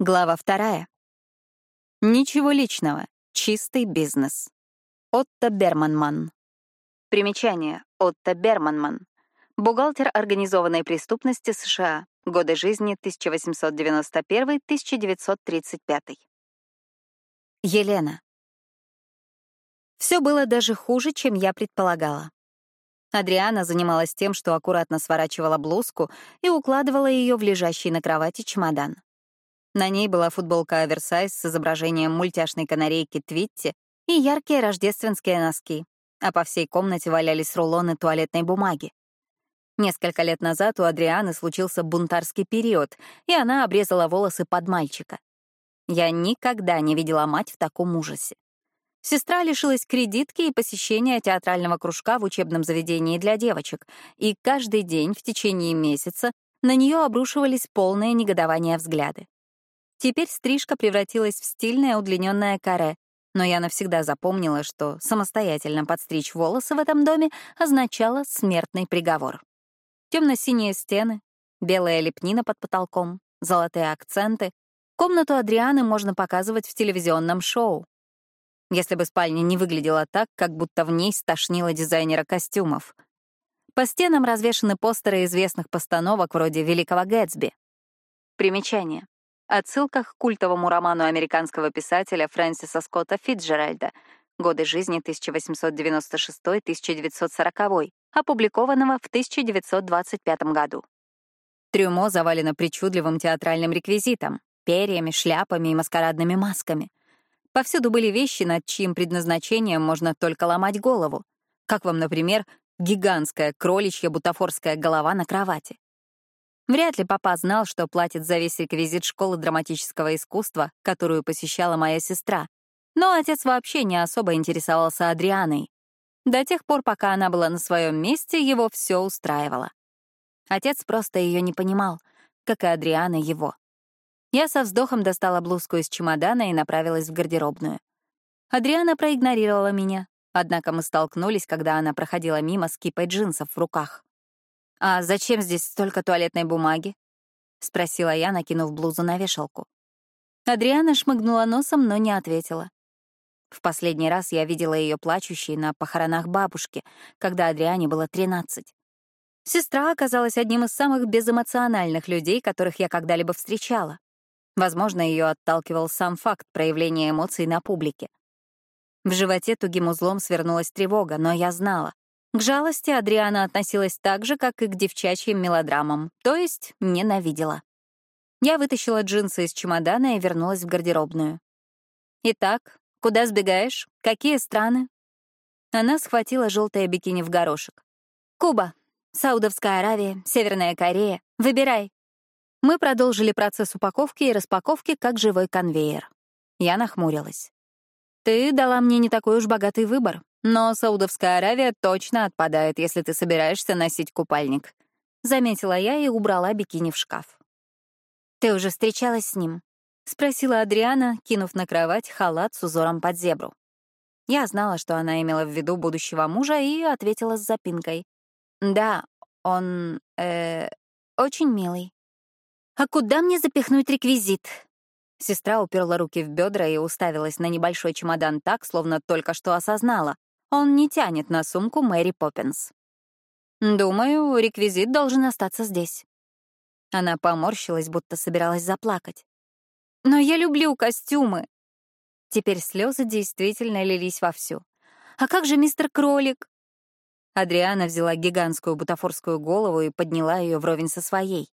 Глава вторая. Ничего личного. Чистый бизнес. Отто Берманман. Примечание. Отто Берманман. Бухгалтер организованной преступности США. Годы жизни 1891-1935. Елена. Все было даже хуже, чем я предполагала. Адриана занималась тем, что аккуратно сворачивала блузку и укладывала ее в лежащий на кровати чемодан. На ней была футболка оверсайз с изображением мультяшной канарейки Твитти и яркие рождественские носки, а по всей комнате валялись рулоны туалетной бумаги. Несколько лет назад у Адрианы случился бунтарский период, и она обрезала волосы под мальчика. Я никогда не видела мать в таком ужасе. Сестра лишилась кредитки и посещения театрального кружка в учебном заведении для девочек, и каждый день в течение месяца на нее обрушивались полные негодования взгляды. Теперь стрижка превратилась в стильное удлиненное каре, но я навсегда запомнила, что самостоятельно подстричь волосы в этом доме означало смертный приговор. Темно-синие стены, белая лепнина под потолком, золотые акценты. Комнату Адрианы можно показывать в телевизионном шоу. Если бы спальня не выглядела так, как будто в ней стошнило дизайнера костюмов. По стенам развешаны постеры известных постановок вроде «Великого Гэтсби». Примечание. Отсылка к культовому роману американского писателя Фрэнсиса Скотта Фитджеральда «Годы жизни 1896-1940», опубликованного в 1925 году. Трюмо завалено причудливым театральным реквизитом — перьями, шляпами и маскарадными масками. Повсюду были вещи, над чьим предназначением можно только ломать голову. Как вам, например, гигантская кроличья бутафорская голова на кровати. Вряд ли папа знал, что платит за весь реквизит школы драматического искусства, которую посещала моя сестра. Но отец вообще не особо интересовался Адрианой. До тех пор, пока она была на своем месте, его все устраивало. Отец просто ее не понимал, как и Адриана его. Я со вздохом достала блузку из чемодана и направилась в гардеробную. Адриана проигнорировала меня, однако мы столкнулись, когда она проходила мимо с кипой джинсов в руках. «А зачем здесь столько туалетной бумаги?» — спросила я, накинув блузу на вешалку. Адриана шмыгнула носом, но не ответила. В последний раз я видела ее плачущей на похоронах бабушки, когда Адриане было 13. Сестра оказалась одним из самых безэмоциональных людей, которых я когда-либо встречала. Возможно, ее отталкивал сам факт проявления эмоций на публике. В животе тугим узлом свернулась тревога, но я знала. К жалости Адриана относилась так же, как и к девчачьим мелодрамам, то есть ненавидела. Я вытащила джинсы из чемодана и вернулась в гардеробную. «Итак, куда сбегаешь? Какие страны?» Она схватила желтое бикини в горошек. «Куба, Саудовская Аравия, Северная Корея. Выбирай». Мы продолжили процесс упаковки и распаковки как живой конвейер. Я нахмурилась. «Ты дала мне не такой уж богатый выбор. Но Саудовская Аравия точно отпадает, если ты собираешься носить купальник. Заметила я и убрала бикини в шкаф. «Ты уже встречалась с ним?» — спросила Адриана, кинув на кровать халат с узором под зебру. Я знала, что она имела в виду будущего мужа, и ответила с запинкой. «Да, он... э... очень милый». «А куда мне запихнуть реквизит?» Сестра уперла руки в бедра и уставилась на небольшой чемодан так, словно только что осознала. Он не тянет на сумку Мэри Поппинс. Думаю, реквизит должен остаться здесь. Она поморщилась, будто собиралась заплакать. Но я люблю костюмы. Теперь слезы действительно лились вовсю. А как же мистер Кролик? Адриана взяла гигантскую бутафорскую голову и подняла ее вровень со своей.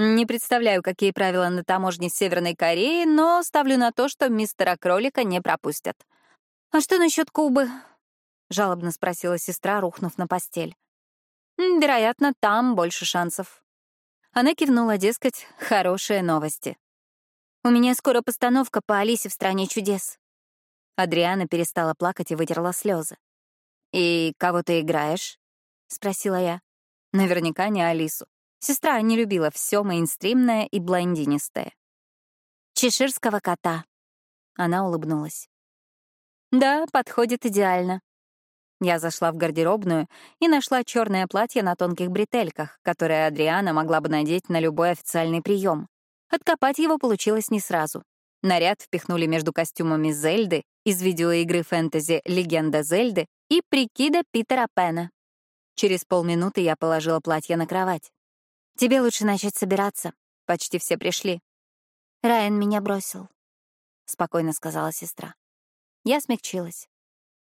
Не представляю, какие правила на таможне Северной Кореи, но ставлю на то, что мистера Кролика не пропустят. А что насчет Кубы? — жалобно спросила сестра, рухнув на постель. «Вероятно, там больше шансов». Она кивнула, дескать, хорошие новости. «У меня скоро постановка по Алисе в «Стране чудес». Адриана перестала плакать и вытерла слезы. «И кого ты играешь?» — спросила я. Наверняка не Алису. Сестра не любила все мейнстримное и блондинистое. «Чеширского кота». Она улыбнулась. «Да, подходит идеально. Я зашла в гардеробную и нашла черное платье на тонких бретельках, которое Адриана могла бы надеть на любой официальный прием. Откопать его получилось не сразу. Наряд впихнули между костюмами Зельды из видеоигры фэнтези «Легенда Зельды» и прикида Питера Пэна. Через полминуты я положила платье на кровать. «Тебе лучше начать собираться. Почти все пришли». «Райан меня бросил», — спокойно сказала сестра. Я смягчилась.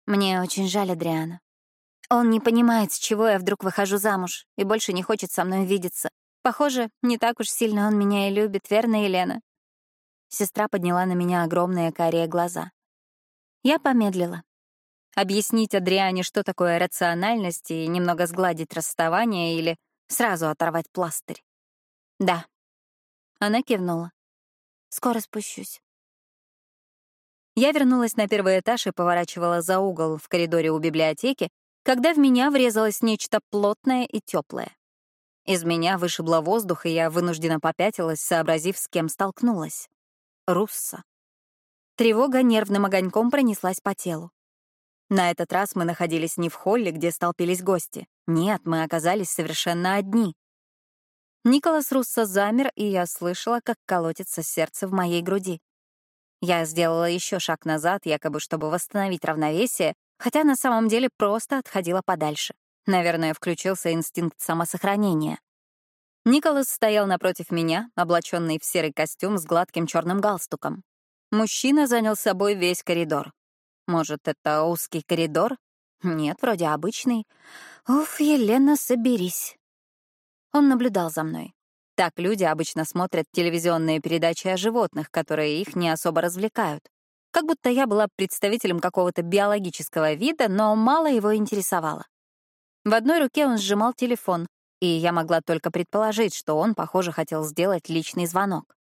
«Мне очень жаль Адриана. Он не понимает, с чего я вдруг выхожу замуж и больше не хочет со мной видеться. Похоже, не так уж сильно он меня и любит, верно, Елена?» Сестра подняла на меня огромные карие глаза. Я помедлила. Объяснить Адриане, что такое рациональность, и немного сгладить расставание или сразу оторвать пластырь. «Да». Она кивнула. «Скоро спущусь». Я вернулась на первый этаж и поворачивала за угол в коридоре у библиотеки, когда в меня врезалось нечто плотное и теплое. Из меня вышибло воздух, и я вынуждена попятилась, сообразив, с кем столкнулась. Русса. Тревога нервным огоньком пронеслась по телу. На этот раз мы находились не в холле, где столпились гости. Нет, мы оказались совершенно одни. Николас Руссо замер, и я слышала, как колотится сердце в моей груди. Я сделала еще шаг назад, якобы чтобы восстановить равновесие, хотя на самом деле просто отходила подальше. Наверное, включился инстинкт самосохранения. Николас стоял напротив меня, облаченный в серый костюм с гладким черным галстуком. Мужчина занял собой весь коридор. Может, это узкий коридор? Нет, вроде обычный. Уф, Елена, соберись. Он наблюдал за мной. Так люди обычно смотрят телевизионные передачи о животных, которые их не особо развлекают. Как будто я была представителем какого-то биологического вида, но мало его интересовало. В одной руке он сжимал телефон, и я могла только предположить, что он, похоже, хотел сделать личный звонок.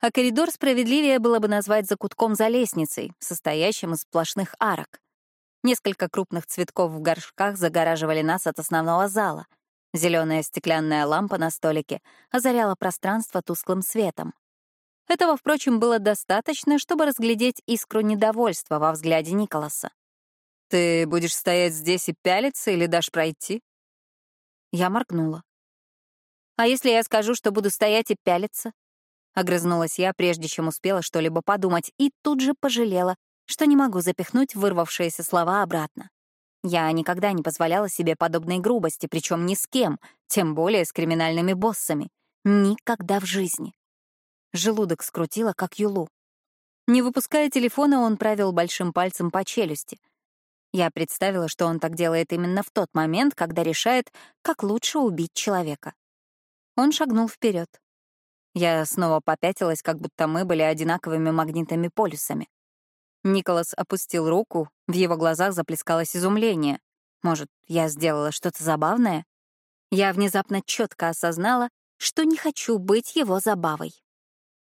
А коридор справедливее было бы назвать закутком за лестницей, состоящим из сплошных арок. Несколько крупных цветков в горшках загораживали нас от основного зала. Зеленая стеклянная лампа на столике озаряла пространство тусклым светом. Этого, впрочем, было достаточно, чтобы разглядеть искру недовольства во взгляде Николаса. «Ты будешь стоять здесь и пялиться или дашь пройти?» Я моргнула. «А если я скажу, что буду стоять и пялиться?» Огрызнулась я, прежде чем успела что-либо подумать, и тут же пожалела, что не могу запихнуть вырвавшиеся слова обратно. Я никогда не позволяла себе подобной грубости, причем ни с кем, тем более с криминальными боссами. Никогда в жизни. Желудок скрутило, как юлу. Не выпуская телефона, он правил большим пальцем по челюсти. Я представила, что он так делает именно в тот момент, когда решает, как лучше убить человека. Он шагнул вперед. Я снова попятилась, как будто мы были одинаковыми магнитными полюсами. Николас опустил руку, в его глазах заплескалось изумление. Может, я сделала что-то забавное? Я внезапно четко осознала, что не хочу быть его забавой.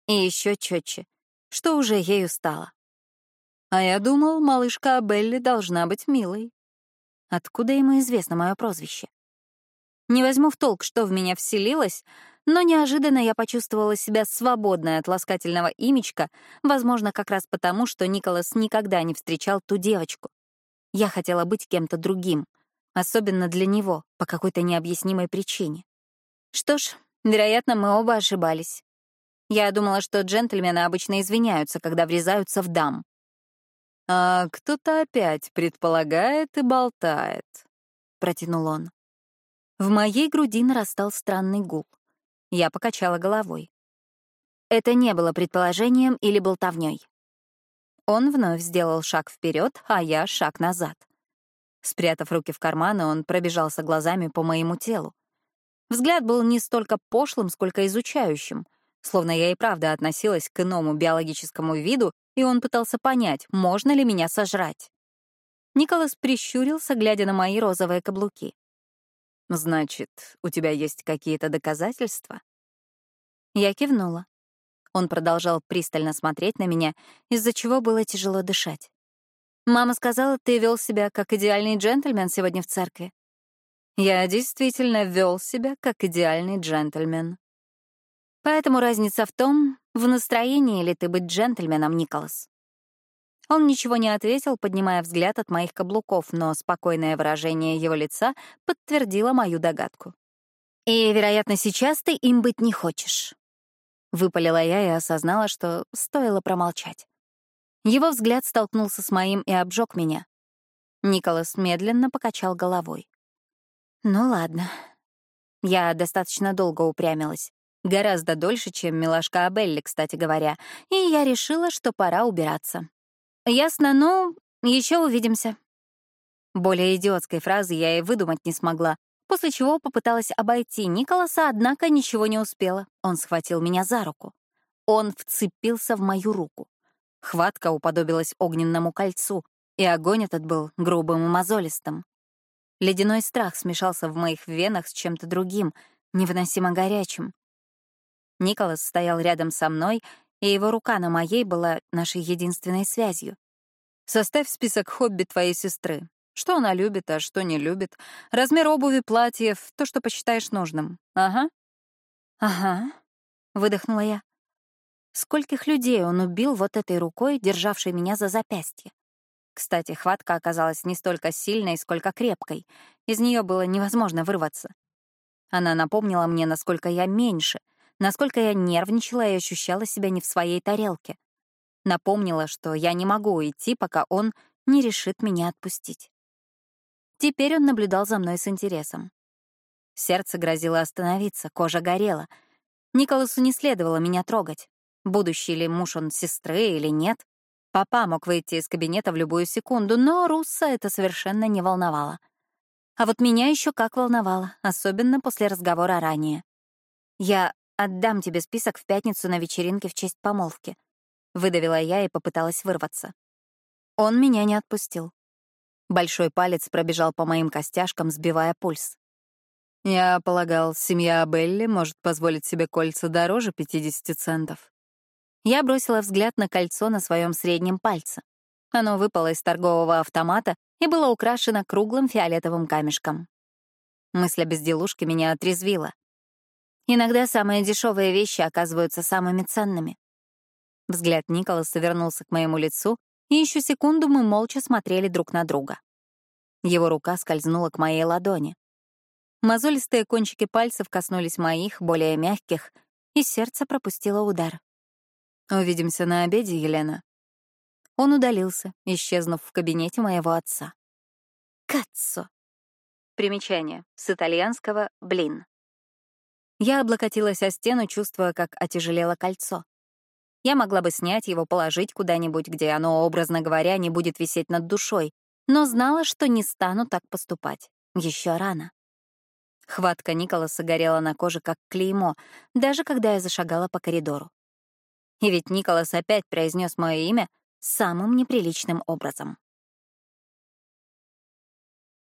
И еще четче, что уже ею стало. А я думал, малышка Белли должна быть милой. Откуда ему известно мое прозвище? Не возьму в толк, что в меня вселилось, но неожиданно я почувствовала себя свободной от ласкательного имечка, возможно, как раз потому, что Николас никогда не встречал ту девочку. Я хотела быть кем-то другим, особенно для него, по какой-то необъяснимой причине. Что ж, вероятно, мы оба ошибались. Я думала, что джентльмены обычно извиняются, когда врезаются в дам. «А кто-то опять предполагает и болтает», — протянул он. В моей груди нарастал странный гул. Я покачала головой. Это не было предположением или болтовней. Он вновь сделал шаг вперед, а я — шаг назад. Спрятав руки в карманы, он пробежался глазами по моему телу. Взгляд был не столько пошлым, сколько изучающим — словно я и правда относилась к иному биологическому виду, и он пытался понять, можно ли меня сожрать. Николас прищурился, глядя на мои розовые каблуки. «Значит, у тебя есть какие-то доказательства?» Я кивнула. Он продолжал пристально смотреть на меня, из-за чего было тяжело дышать. «Мама сказала, ты вел себя как идеальный джентльмен сегодня в церкви». Я действительно вел себя как идеальный джентльмен. Поэтому разница в том, в настроении ли ты быть джентльменом, Николас. Он ничего не ответил, поднимая взгляд от моих каблуков, но спокойное выражение его лица подтвердило мою догадку. «И, вероятно, сейчас ты им быть не хочешь». Выпалила я и осознала, что стоило промолчать. Его взгляд столкнулся с моим и обжег меня. Николас медленно покачал головой. «Ну ладно». Я достаточно долго упрямилась. Гораздо дольше, чем милашка Абелли, кстати говоря. И я решила, что пора убираться. «Ясно, ну, еще увидимся». Более идиотской фразы я и выдумать не смогла, после чего попыталась обойти Николаса, однако ничего не успела. Он схватил меня за руку. Он вцепился в мою руку. Хватка уподобилась огненному кольцу, и огонь этот был грубым и мозолистым. Ледяной страх смешался в моих венах с чем-то другим, невыносимо горячим. Николас стоял рядом со мной, и его рука на моей была нашей единственной связью. «Составь список хобби твоей сестры. Что она любит, а что не любит. Размер обуви, платьев, то, что посчитаешь нужным. Ага». «Ага», — выдохнула я. Скольких людей он убил вот этой рукой, державшей меня за запястье? Кстати, хватка оказалась не столько сильной, сколько крепкой. Из нее было невозможно вырваться. Она напомнила мне, насколько я меньше, насколько я нервничала и ощущала себя не в своей тарелке. Напомнила, что я не могу уйти, пока он не решит меня отпустить. Теперь он наблюдал за мной с интересом. Сердце грозило остановиться, кожа горела. Николасу не следовало меня трогать. Будущий ли муж он сестры или нет? Папа мог выйти из кабинета в любую секунду, но Русса это совершенно не волновало. А вот меня еще как волновало, особенно после разговора ранее. «Я отдам тебе список в пятницу на вечеринке в честь помолвки», — выдавила я и попыталась вырваться. Он меня не отпустил. Большой палец пробежал по моим костяшкам, сбивая пульс. «Я полагал, семья Белли может позволить себе кольца дороже 50 центов». Я бросила взгляд на кольцо на своем среднем пальце. Оно выпало из торгового автомата и было украшено круглым фиолетовым камешком. Мысль о безделушке меня отрезвила. Иногда самые дешевые вещи оказываются самыми ценными. Взгляд Николаса вернулся к моему лицу, и еще секунду мы молча смотрели друг на друга. Его рука скользнула к моей ладони. Мозолистые кончики пальцев коснулись моих, более мягких, и сердце пропустило удар. «Увидимся на обеде, Елена». Он удалился, исчезнув в кабинете моего отца. «Каццо». Примечание. С итальянского «блин». Я облокотилась о стену, чувствуя, как отяжелело кольцо. Я могла бы снять его, положить куда-нибудь, где оно, образно говоря, не будет висеть над душой, но знала, что не стану так поступать. Еще рано. Хватка Николаса горела на коже, как клеймо, даже когда я зашагала по коридору. И ведь Николас опять произнес мое имя самым неприличным образом.